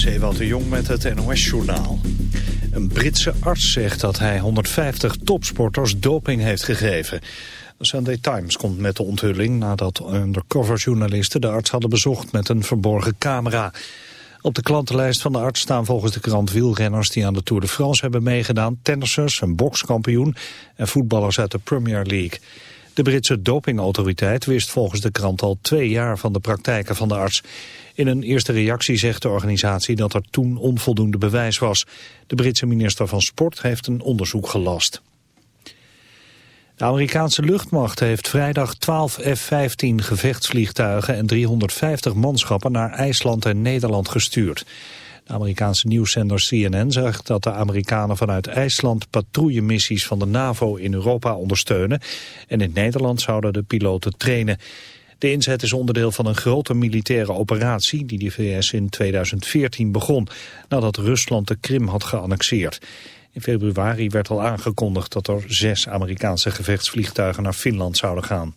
is Ewout de Jong met het NOS-journaal. Een Britse arts zegt dat hij 150 topsporters doping heeft gegeven. De Sunday Times komt met de onthulling nadat undercoverjournalisten de arts hadden bezocht met een verborgen camera. Op de klantenlijst van de arts staan volgens de krant wielrenners die aan de Tour de France hebben meegedaan, tennissers, een bokskampioen en voetballers uit de Premier League. De Britse dopingautoriteit wist volgens de krant al twee jaar van de praktijken van de arts. In een eerste reactie zegt de organisatie dat er toen onvoldoende bewijs was. De Britse minister van Sport heeft een onderzoek gelast. De Amerikaanse luchtmacht heeft vrijdag 12 F-15 gevechtsvliegtuigen en 350 manschappen naar IJsland en Nederland gestuurd. Amerikaanse nieuwszender CNN zegt dat de Amerikanen vanuit IJsland patrouillemissies van de NAVO in Europa ondersteunen en in Nederland zouden de piloten trainen. De inzet is onderdeel van een grote militaire operatie die de VS in 2014 begon, nadat Rusland de Krim had geannexeerd. In februari werd al aangekondigd dat er zes Amerikaanse gevechtsvliegtuigen naar Finland zouden gaan.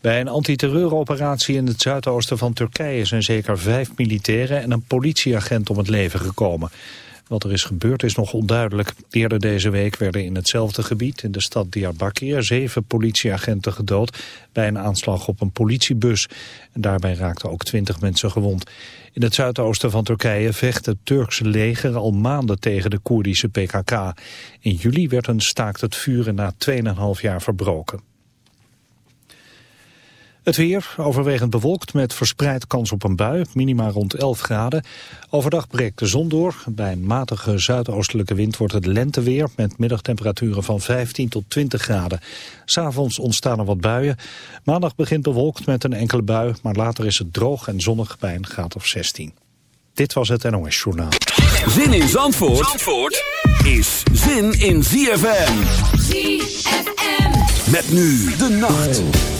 Bij een antiterreuroperatie in het zuidoosten van Turkije zijn zeker vijf militairen en een politieagent om het leven gekomen. Wat er is gebeurd is nog onduidelijk. Eerder deze week werden in hetzelfde gebied, in de stad Diyarbakir, zeven politieagenten gedood bij een aanslag op een politiebus. En daarbij raakten ook twintig mensen gewond. In het zuidoosten van Turkije vecht het Turkse leger al maanden tegen de Koerdische PKK. In juli werd een staakt het vuren na 2,5 jaar verbroken. Het weer, overwegend bewolkt met verspreid kans op een bui, minima rond 11 graden. Overdag breekt de zon door. Bij een matige zuidoostelijke wind wordt het lenteweer met middagtemperaturen van 15 tot 20 graden. S'avonds ontstaan er wat buien. Maandag begint bewolkt met een enkele bui, maar later is het droog en zonnig bij een graad of 16. Dit was het NOS Journaal. Zin in Zandvoort, Zandvoort is zin in ZFM. ZFM. Met nu de nacht.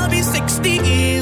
be 60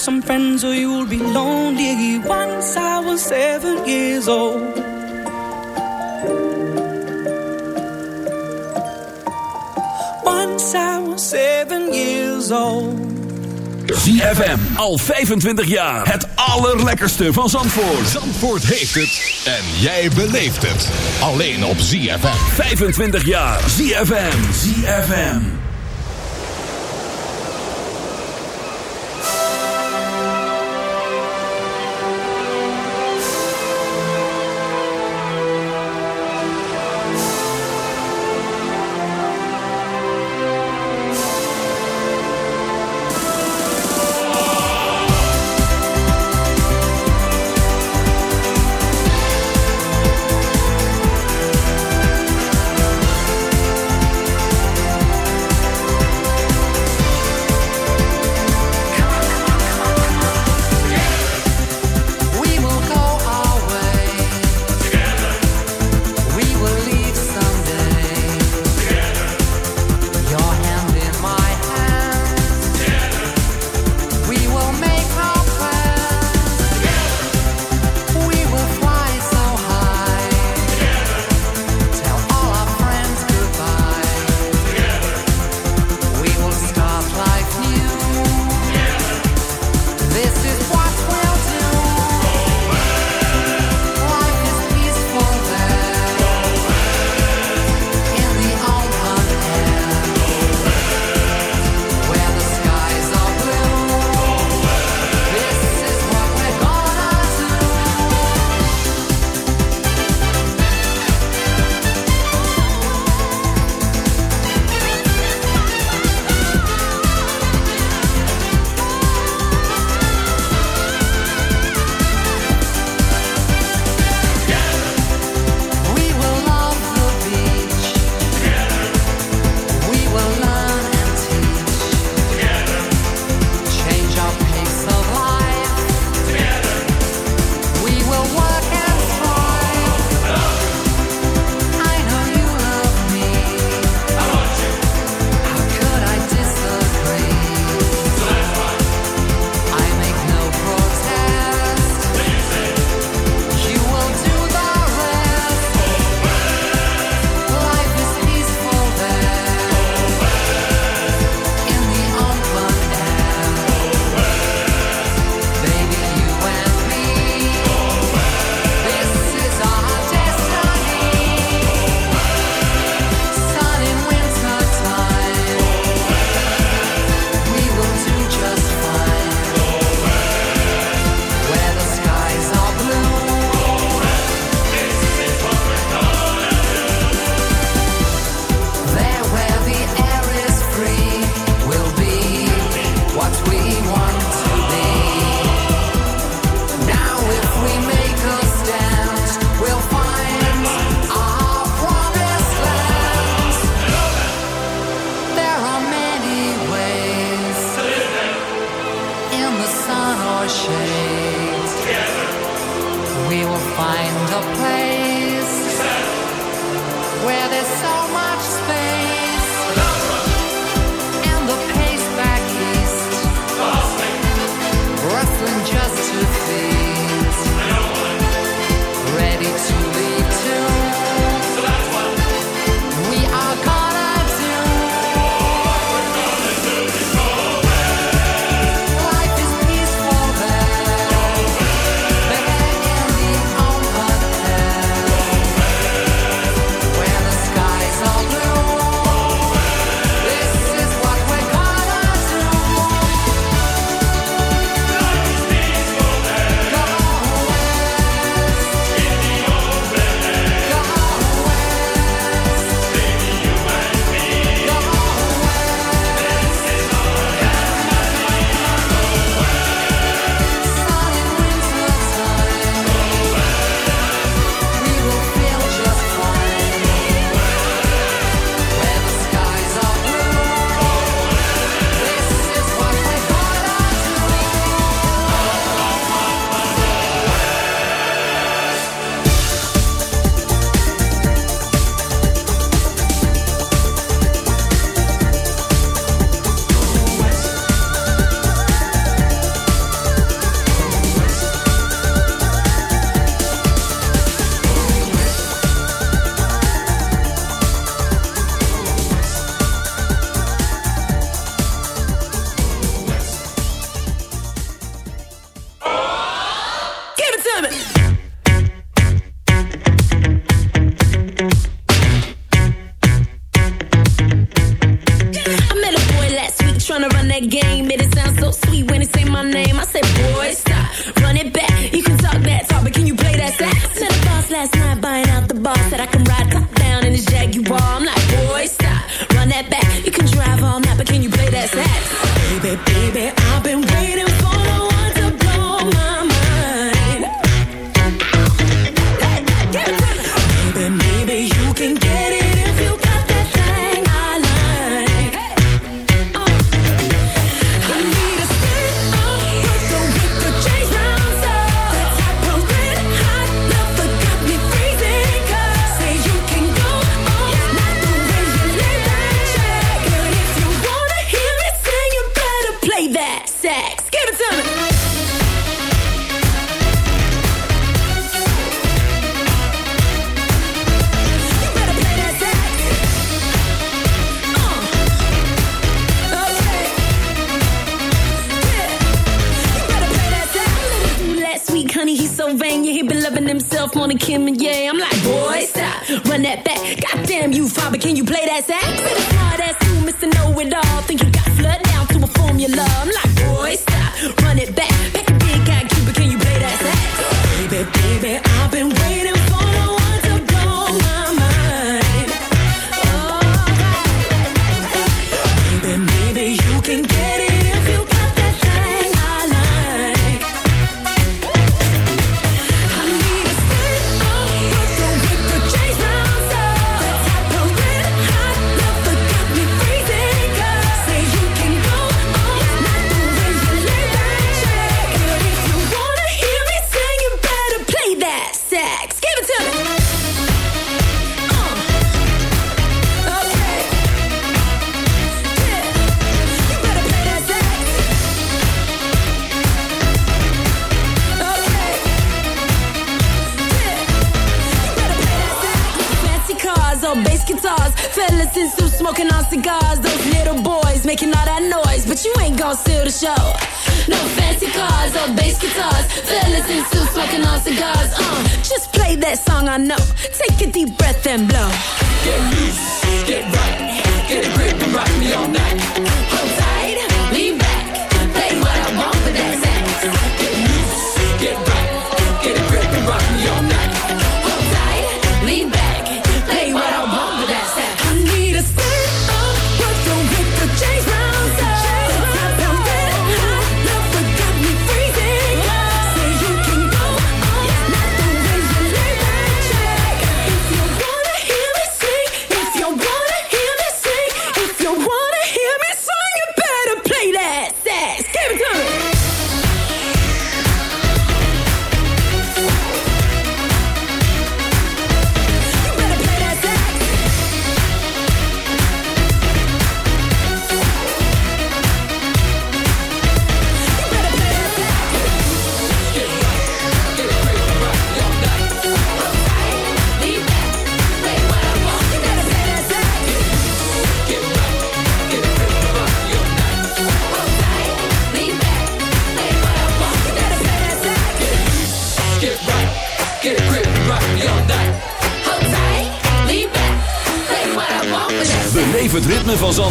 Some friends or you'll be lonely. Once I was seven years old. Once I was seven years old. ZFM, al 25 jaar. Het allerlekkerste van Zandvoort. Zandvoort heeft het en jij beleeft het. Alleen op ZFM. 25 jaar. ZFM. ZFM.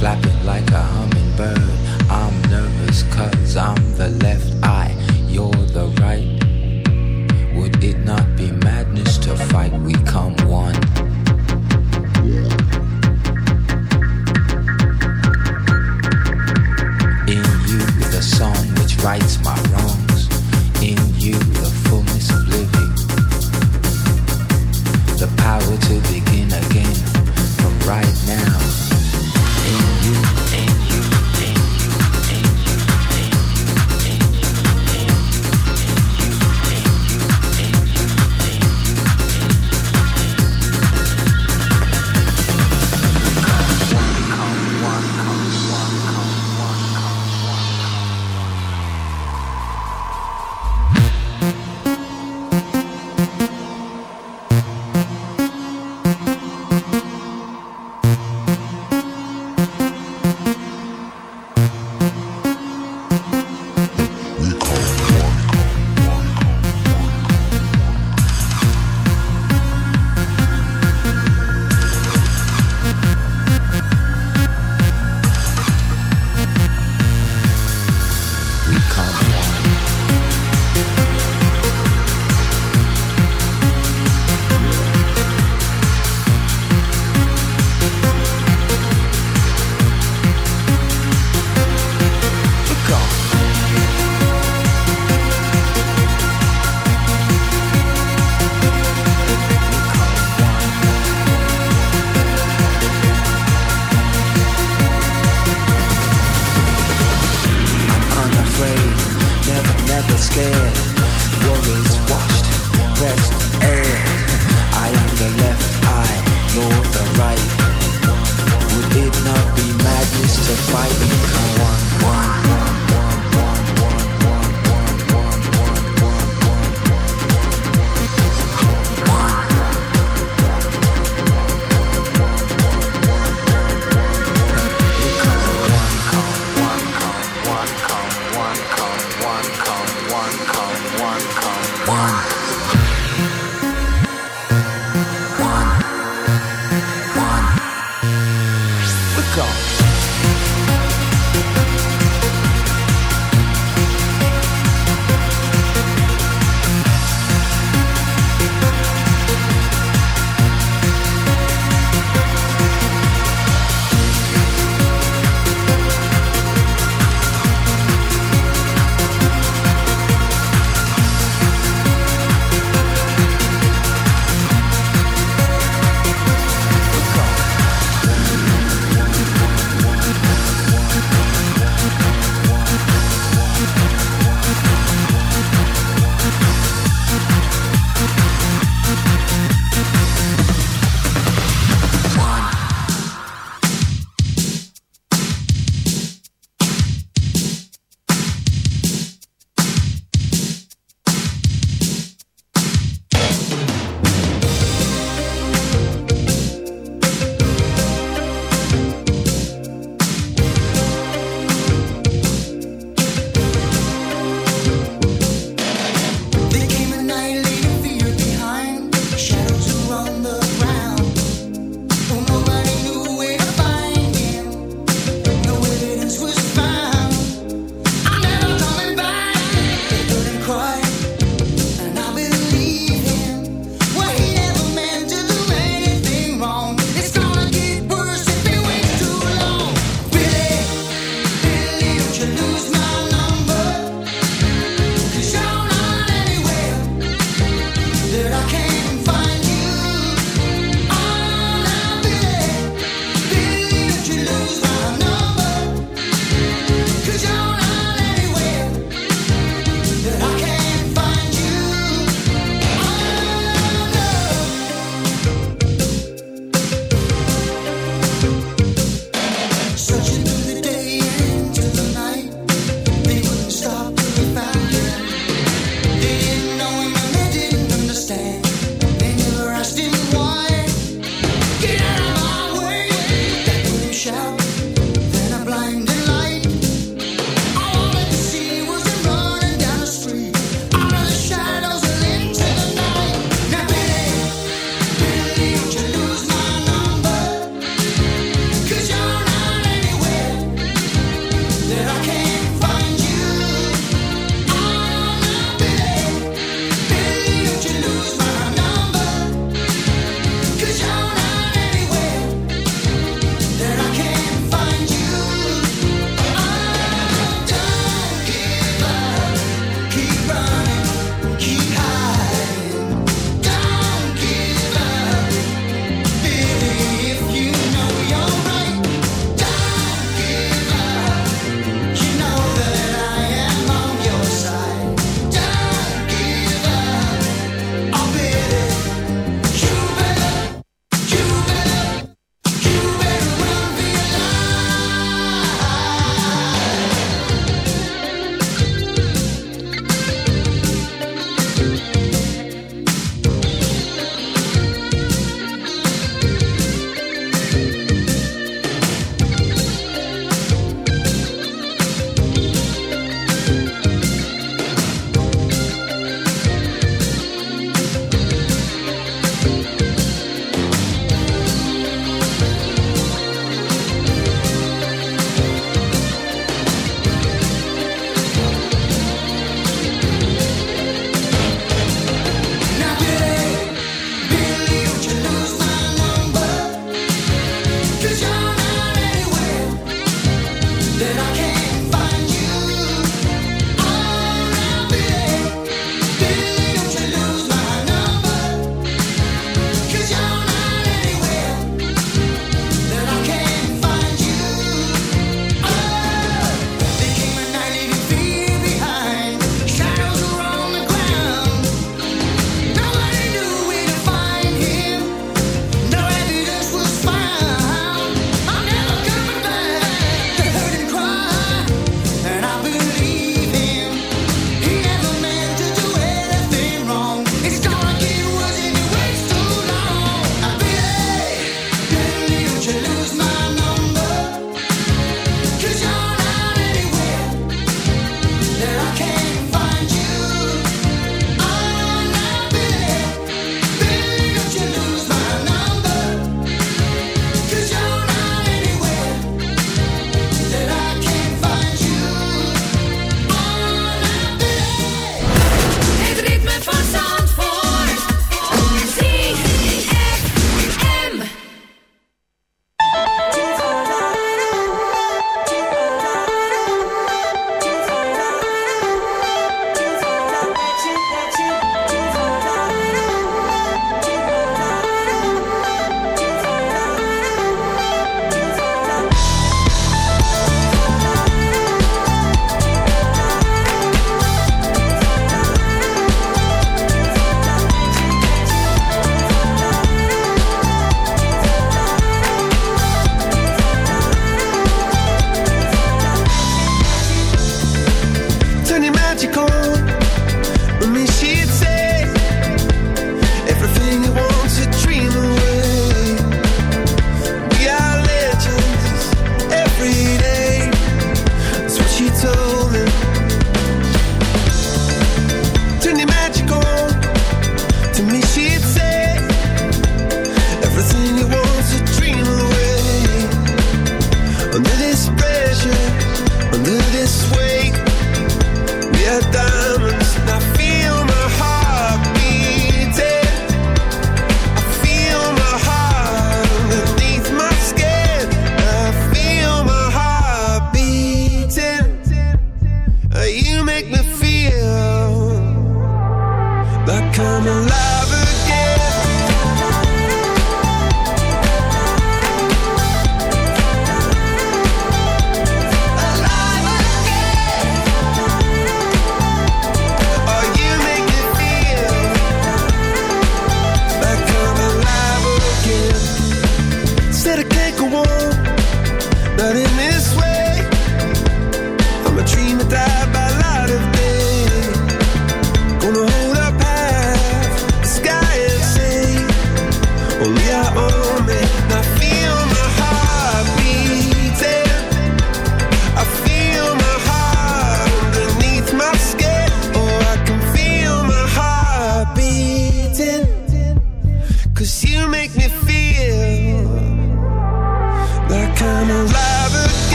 flapping like a hummingbird. I'm nervous cause I'm the left eye, you're the right. Would it not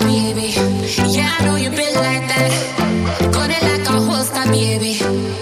baby. Yeah, I know you been like that. Got it like a holster, baby.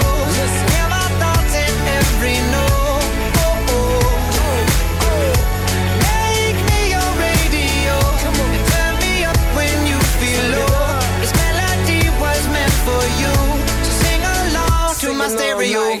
My stereo.